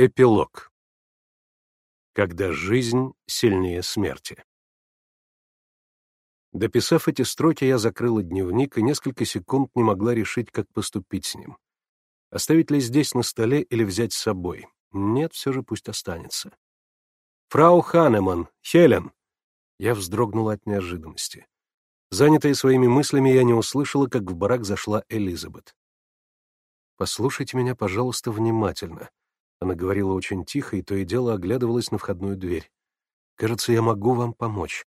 Эпилог. Когда жизнь сильнее смерти. Дописав эти строки, я закрыла дневник и несколько секунд не могла решить, как поступить с ним. Оставить ли здесь на столе или взять с собой? Нет, все же пусть останется. «Фрау Ханеман! Хелен!» Я вздрогнула от неожиданности. Занятая своими мыслями, я не услышала, как в барак зашла Элизабет. «Послушайте меня, пожалуйста, внимательно», она говорила очень тихо и то и дело оглядывалась на входную дверь. «Кажется, я могу вам помочь».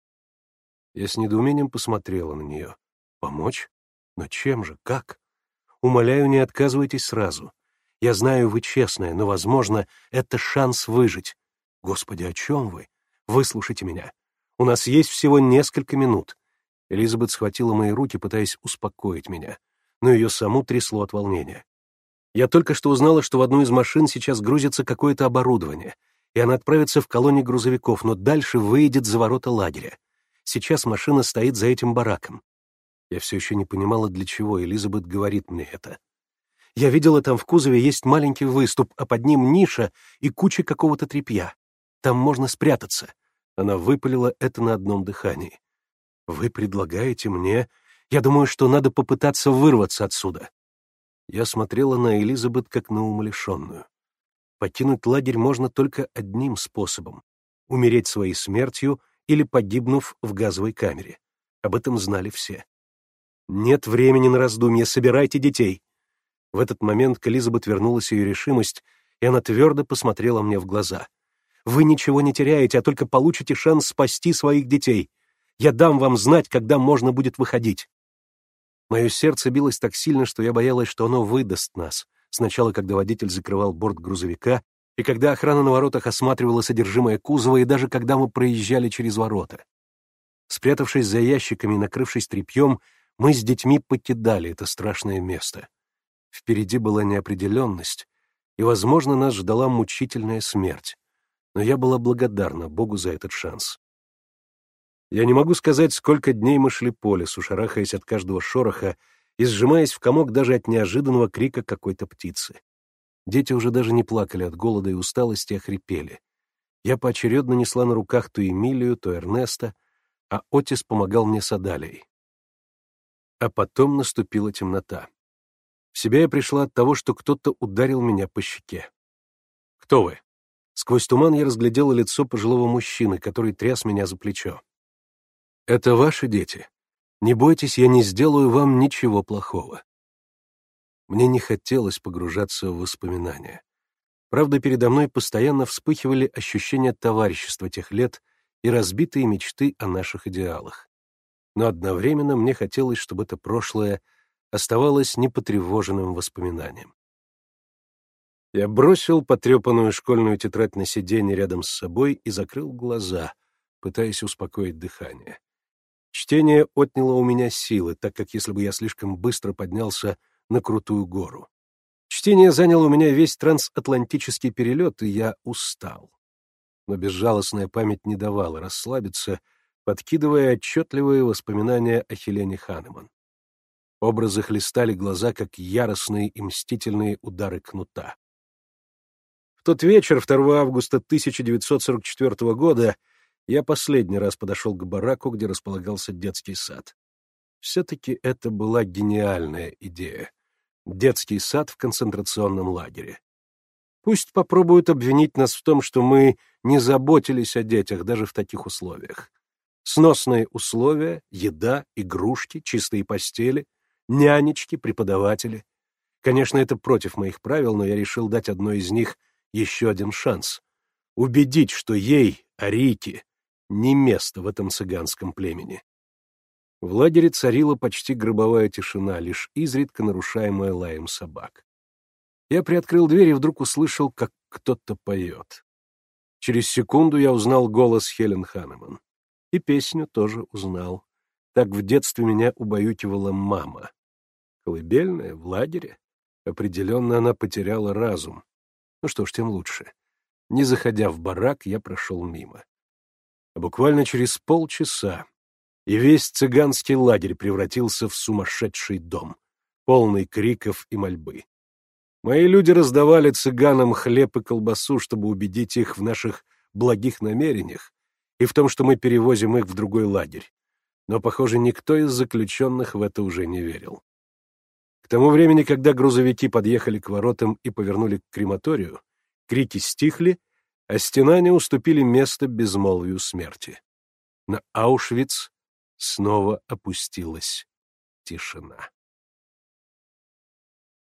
Я с недоумением посмотрела на нее. «Помочь? Но чем же? Как?» «Умоляю, не отказывайтесь сразу. Я знаю, вы честная, но, возможно, это шанс выжить. Господи, о чем вы? Выслушайте меня. У нас есть всего несколько минут». Элизабет схватила мои руки, пытаясь успокоить меня, но ее саму трясло от волнения. Я только что узнала, что в одну из машин сейчас грузится какое-то оборудование, и она отправится в колонии грузовиков, но дальше выйдет за ворота лагеря. Сейчас машина стоит за этим бараком. Я все еще не понимала, для чего Элизабет говорит мне это. Я видела, там в кузове есть маленький выступ, а под ним ниша и куча какого-то тряпья. Там можно спрятаться. Она выпалила это на одном дыхании. «Вы предлагаете мне...» Я думаю, что надо попытаться вырваться отсюда. Я смотрела на Элизабет как на умалишенную. Покинуть лагерь можно только одним способом — умереть своей смертью или погибнув в газовой камере. Об этом знали все. «Нет времени на раздумья, собирайте детей!» В этот момент к Элизабет вернулась ее решимость, и она твердо посмотрела мне в глаза. «Вы ничего не теряете, а только получите шанс спасти своих детей. Я дам вам знать, когда можно будет выходить». Мое сердце билось так сильно, что я боялась, что оно выдаст нас. Сначала, когда водитель закрывал борт грузовика, и когда охрана на воротах осматривала содержимое кузова, и даже когда мы проезжали через ворота. Спрятавшись за ящиками и накрывшись тряпьем, мы с детьми покидали это страшное место. Впереди была неопределенность, и, возможно, нас ждала мучительная смерть. Но я была благодарна Богу за этот шанс. Я не могу сказать, сколько дней мы шли по лесу, шарахаясь от каждого шороха и сжимаясь в комок даже от неожиданного крика какой-то птицы. Дети уже даже не плакали от голода и усталости, а хрипели. Я поочередно несла на руках то Эмилию, то Эрнеста, а Отис помогал мне с Адалией. А потом наступила темнота. В себя я пришла от того, что кто-то ударил меня по щеке. «Кто вы?» Сквозь туман я разглядела лицо пожилого мужчины, который тряс меня за плечо. Это ваши дети. Не бойтесь, я не сделаю вам ничего плохого. Мне не хотелось погружаться в воспоминания. Правда, передо мной постоянно вспыхивали ощущения товарищества тех лет и разбитые мечты о наших идеалах. Но одновременно мне хотелось, чтобы это прошлое оставалось непотревоженным воспоминанием. Я бросил потрепанную школьную тетрадь на сиденье рядом с собой и закрыл глаза, пытаясь успокоить дыхание. Чтение отняло у меня силы, так как если бы я слишком быстро поднялся на крутую гору. Чтение заняло у меня весь трансатлантический перелет, и я устал. Но безжалостная память не давала расслабиться, подкидывая отчетливые воспоминания о Хелене Ханеман. Образы хлестали глаза, как яростные и мстительные удары кнута. В тот вечер, 2 августа 1944 года, я последний раз подошел к бараку, где располагался детский сад. Все-таки это была гениальная идея. Детский сад в концентрационном лагере. Пусть попробуют обвинить нас в том, что мы не заботились о детях даже в таких условиях. Сносные условия, еда, игрушки, чистые постели, нянечки, преподаватели. Конечно, это против моих правил, но я решил дать одной из них еще один шанс. Убедить, что ей, Арике, не место в этом цыганском племени. В лагере царила почти гробовая тишина, лишь изредка нарушаемая лаем собак. Я приоткрыл дверь и вдруг услышал, как кто-то поет. Через секунду я узнал голос Хелен Ханеман. И песню тоже узнал. Так в детстве меня убаюкивала мама. Колыбельная, в лагере. Определенно она потеряла разум. Ну что ж, тем лучше. Не заходя в барак, я прошел мимо. Буквально через полчаса и весь цыганский лагерь превратился в сумасшедший дом, полный криков и мольбы. Мои люди раздавали цыганам хлеб и колбасу, чтобы убедить их в наших благих намерениях и в том, что мы перевозим их в другой лагерь. Но, похоже, никто из заключенных в это уже не верил. К тому времени, когда грузовики подъехали к воротам и повернули к крематорию, крики стихли — а стенания уступили место безмолвию смерти. На Аушвиц снова опустилась тишина.